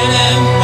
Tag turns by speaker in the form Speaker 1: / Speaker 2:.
Speaker 1: and